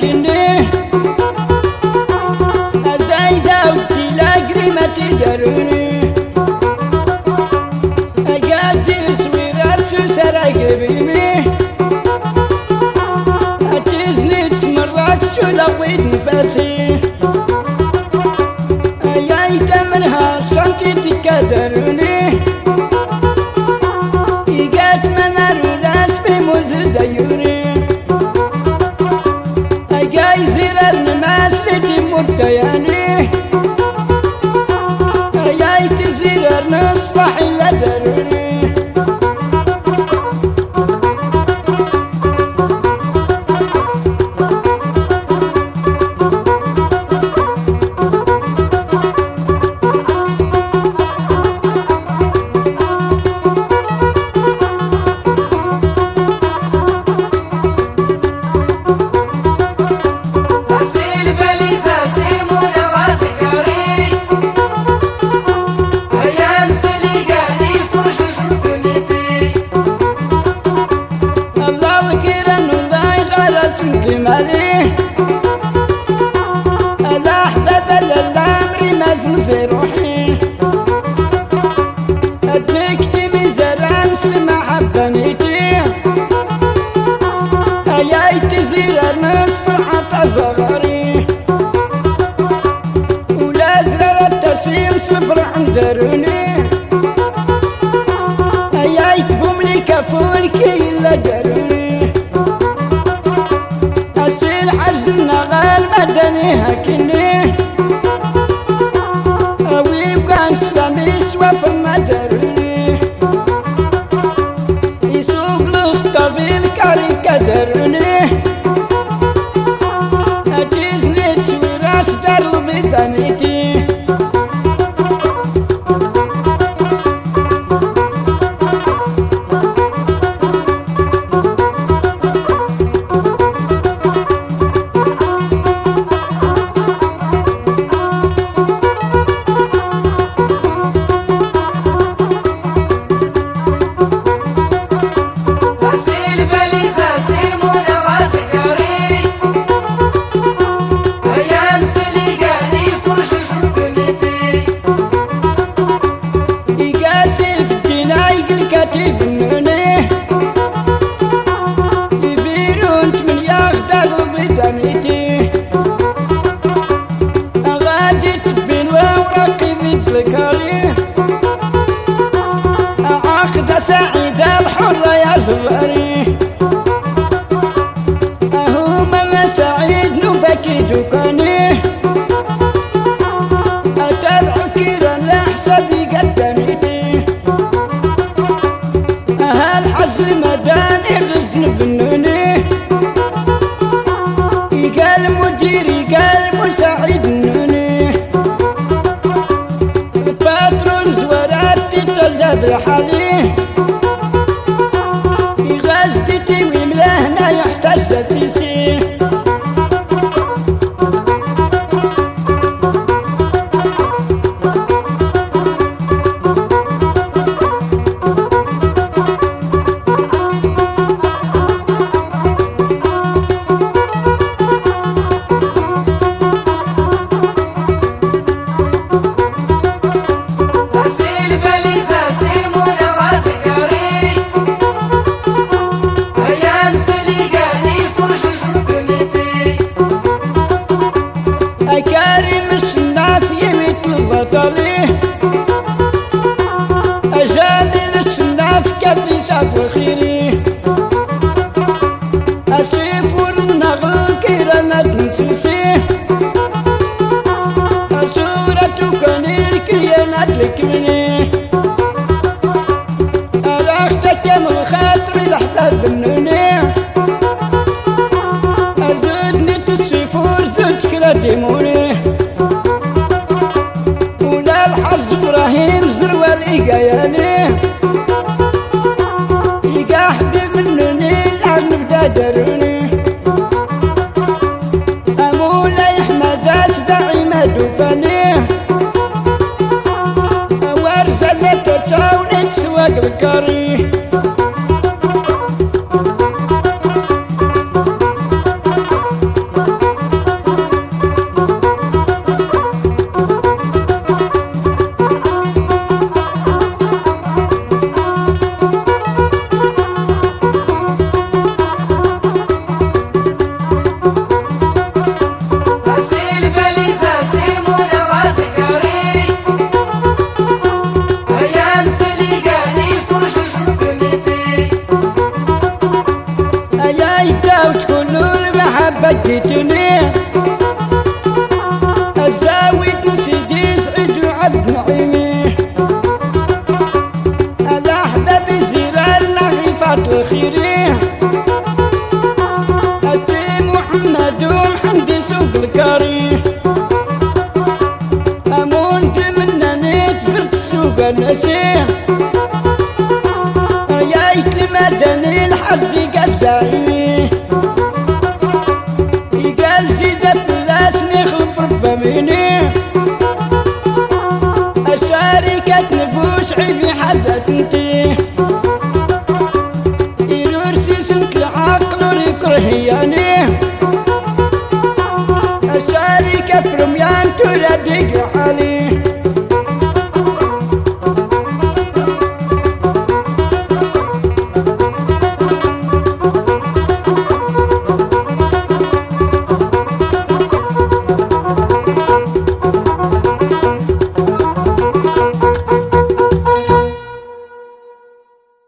kinde azaida utila grimati jaruni. Agadi swirar su saragibimi atizlit smarat su lawid nfasi. Ayaita منها صنتي تكدرني Diana. دنيتي أياي تزير المسفحة صغري ولا زرر التسيم سفر عندرني أياي تقوم لي كفول كي لا درني أسيل حجنا غال مدني هكني أوي وكان سامي وفما درني كريم السناف يميت بطل قدموني ولا الحظ إبراهيم زروى الايقاياني يقا حبيب منني العب نبدا دروني مولاي أحمد اسبعي ما دوفاني ورزة ذات تساوني تسواق بكاري عليا وتقولوا المحبة جيتني الزاوية سيدي سعيد وعبد نعيمي الأحباب زرار نغيفات الخيري أجي محمد ومحمد سوق الكريم أمون تمنى نتفرت السوق النسيم يا المدني الحرج قزاين